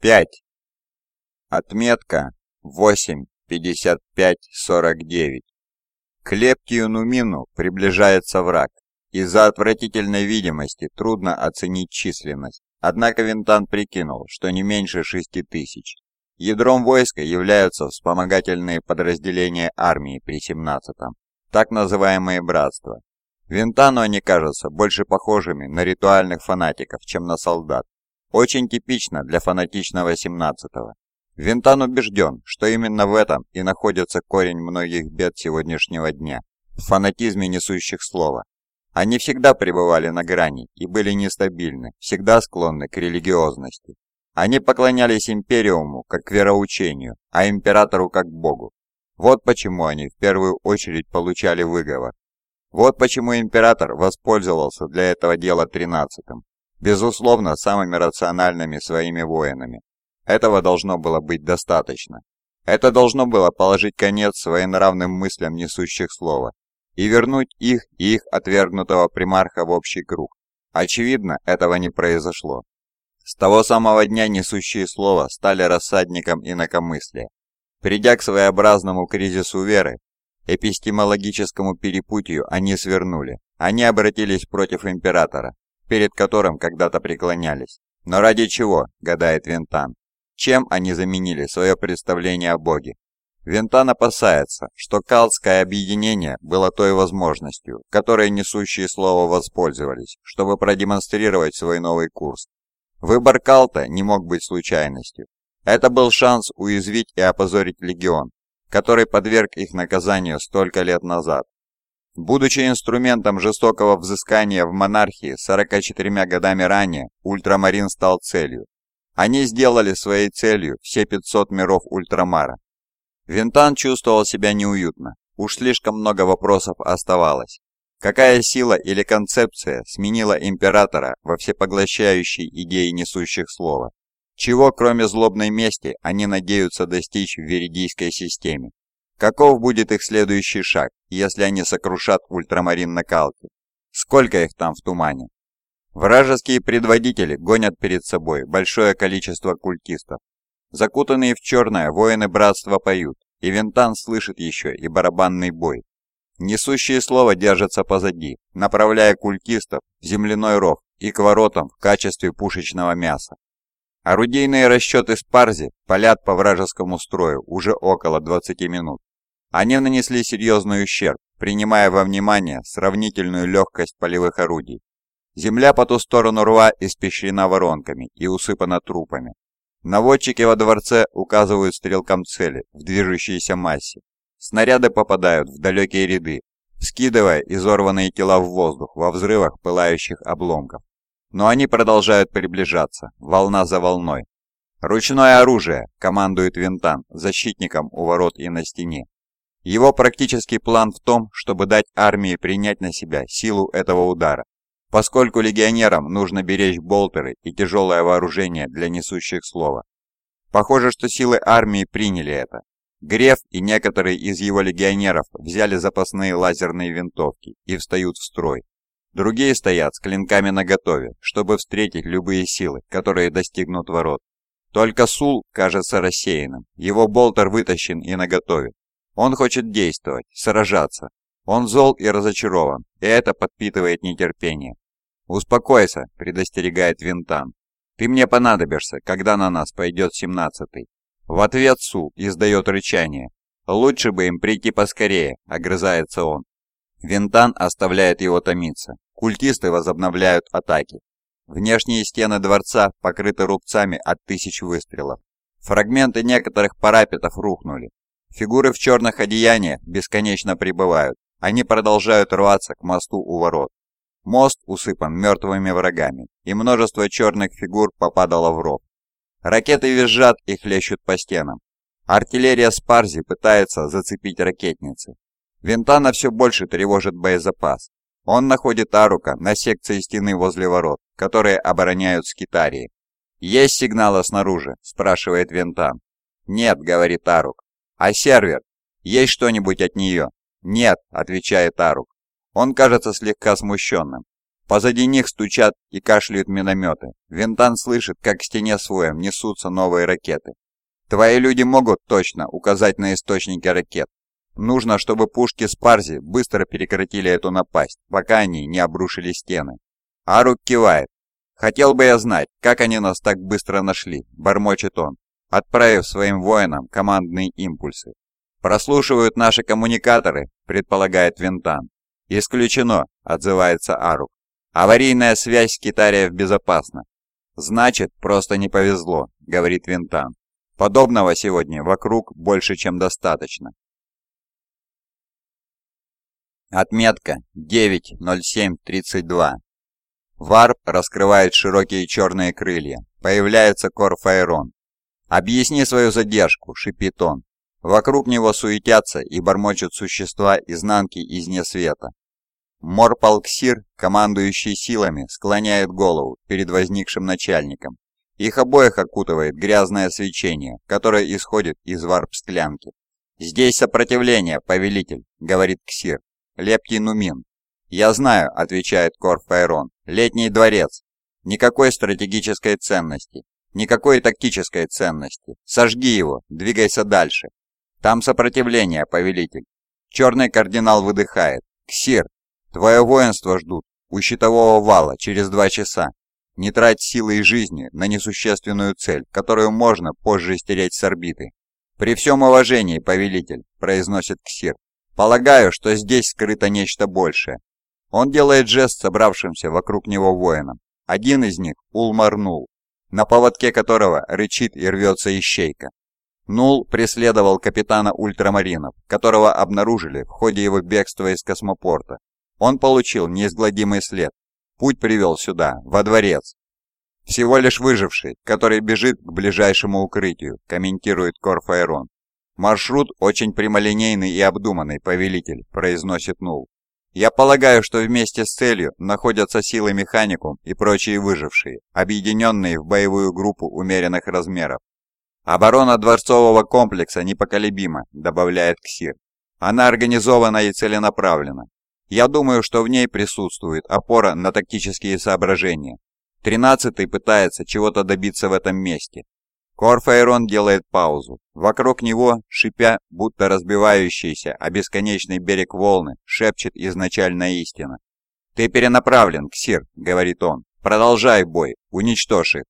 Пять. Отметка 8.55.49. К Лептию Нумину приближается враг. Из-за отвратительной видимости трудно оценить численность, однако Винтан прикинул, что не меньше шести тысяч. Ядром войска являются вспомогательные подразделения армии при 17-м, так называемые братства. Винтану они кажутся больше похожими на ритуальных фанатиков, чем на солдат. Очень типично для фанатичного 17-го. Винтан убежден, что именно в этом и находится корень многих бед сегодняшнего дня, в фанатизме несущих слова. Они всегда пребывали на грани и были нестабильны, всегда склонны к религиозности. Они поклонялись империуму как вероучению, а императору как богу. Вот почему они в первую очередь получали выговор. Вот почему император воспользовался для этого дела тринадцатым безусловно, самыми рациональными своими воинами. Этого должно было быть достаточно. Это должно было положить конец своенравным мыслям несущих слова и вернуть их и их отвергнутого примарха в общий круг. Очевидно, этого не произошло. С того самого дня несущие слова стали рассадником инакомыслия. Придя к своеобразному кризису веры, эпистемологическому перепутью они свернули. Они обратились против императора, перед которым когда-то преклонялись. Но ради чего, гадает Винтан? Чем они заменили свое представление о Боге? Винтан опасается, что Калтское объединение было той возможностью, которой несущие слово воспользовались, чтобы продемонстрировать свой новый курс. Выбор Калта не мог быть случайностью. Это был шанс уязвить и опозорить легион, который подверг их наказанию столько лет назад. Будучи инструментом жестокого взыскания в монархии 44 годами ранее, ультрамарин стал целью. Они сделали своей целью все 500 миров ультрамара. Винтан чувствовал себя неуютно, уж слишком много вопросов оставалось. Какая сила или концепция сменила императора во всепоглощающей идее несущих слова? Чего, кроме злобной мести, они надеются достичь в веридийской системе? Каков будет их следующий шаг, если они сокрушат ультрамарин на Калке? Сколько их там в тумане? Вражеские предводители гонят перед собой большое количество культистов. Закутанные в черное, воины братства поют, и Винтан слышит еще и барабанный бой. Несущие слово держатся позади, направляя культистов в земляной ров и к воротам в качестве пушечного мяса. Орудийные расчеты Спарзи палят по вражескому строю уже около 20 минут. Они нанесли серьезный ущерб, принимая во внимание сравнительную легкость полевых орудий. Земля по ту сторону рва испещрена воронками и усыпана трупами. Наводчики во дворце указывают стрелкам цели в движущейся массе. Снаряды попадают в далекие ряды, скидывая изорванные тела в воздух во взрывах пылающих обломков. Но они продолжают приближаться, волна за волной. «Ручное оружие!» – командует Винтан, защитником у ворот и на стене. Его практический план в том, чтобы дать армии принять на себя силу этого удара, поскольку легионерам нужно беречь болтеры и тяжелое вооружение для несущих слова. Похоже, что силы армии приняли это. Греф и некоторые из его легионеров взяли запасные лазерные винтовки и встают в строй. Другие стоят с клинками наготове, чтобы встретить любые силы, которые достигнут ворот. Только Сул кажется рассеянным, его болтер вытащен и наготове, он хочет действовать, сражаться. Он зол и разочарован, и это подпитывает нетерпение. «Успокойся», — предостерегает Винтан. «Ты мне понадобишься, когда на нас пойдет семнадцатый». В ответ Сул издает рычание. «Лучше бы им прийти поскорее», — огрызается он. Винтан оставляет его томиться. Культисты возобновляют атаки. Внешние стены дворца покрыты рубцами от тысяч выстрелов. Фрагменты некоторых парапетов рухнули. Фигуры в черных одеяниях бесконечно прибывают. Они продолжают рваться к мосту у ворот. Мост усыпан мертвыми врагами, и множество черных фигур попадало в ров. Ракеты визжат и хлещут по стенам. Артиллерия Спарзи пытается зацепить ракетницы. Винтана все больше тревожит боезапас. Он находит Арука на секции стены возле ворот, которые обороняют скитарии. «Есть сигналы снаружи?» – спрашивает Винтан. «Нет», – говорит Арук. «А сервер? Есть что-нибудь от нее?» «Нет», — отвечает Арук. Он кажется слегка смущенным. Позади них стучат и кашляют минометы. Винтан слышит, как к стене своем несутся новые ракеты. Твои люди могут точно указать на источники ракет. Нужно, чтобы пушки Спарзи быстро прекратили эту напасть, пока они не обрушили стены. Арук кивает. «Хотел бы я знать, как они нас так быстро нашли», – бормочет он, отправив своим воинам командные импульсы. «Прослушивают наши коммуникаторы», – предполагает Винтан. «Исключено», – отзывается Арук. «Аварийная связь с Китариев безопасна». «Значит, просто не повезло», — говорит Винтан. «Подобного сегодня вокруг больше, чем достаточно». Отметка 9.07.32. Варп раскрывает широкие черные крылья. Появляется Корфаэрон. «Объясни свою задержку», — шипит он. Вокруг него суетятся и бормочут существа изнанки из несвета. Морпалксир, командующий силами, склоняет голову перед возникшим начальником. Их обоих окутывает грязное свечение, которое исходит из варп-склянки. «Здесь сопротивление, повелитель», — говорит Ксир. «Лептий Нумин». «Я знаю», — отвечает Корфайрон. «Летний дворец. Никакой стратегической ценности. Никакой тактической ценности. Сожги его, двигайся дальше. Там сопротивление, повелитель». Черный кардинал выдыхает. «Ксир, Твое воинство ждут у щитового вала через два часа. Не трать силы и жизни на несущественную цель, которую можно позже стереть с орбиты. «При всем уважении, повелитель», — произносит Ксир, — «полагаю, что здесь скрыто нечто большее». Он делает жест собравшимся вокруг него воинам. Один из них — Улмар Нул, на поводке которого рычит и рвется ищейка. Нул преследовал капитана ультрамаринов, которого обнаружили в ходе его бегства из космопорта он получил неизгладимый след. Путь привел сюда, во дворец. Всего лишь выживший, который бежит к ближайшему укрытию, комментирует Корфаэрон. Маршрут очень прямолинейный и обдуманный, повелитель, произносит Нул. Я полагаю, что вместе с целью находятся силы механикум и прочие выжившие, объединенные в боевую группу умеренных размеров. Оборона дворцового комплекса непоколебима, добавляет Ксир. Она организована и целенаправлена, я думаю, что в ней присутствует опора на тактические соображения. Тринадцатый пытается чего-то добиться в этом месте. Корфаэрон делает паузу. Вокруг него, шипя, будто разбивающийся о бесконечный берег волны, шепчет изначальная истина. «Ты перенаправлен, Ксир», — говорит он. «Продолжай бой, уничтожь их».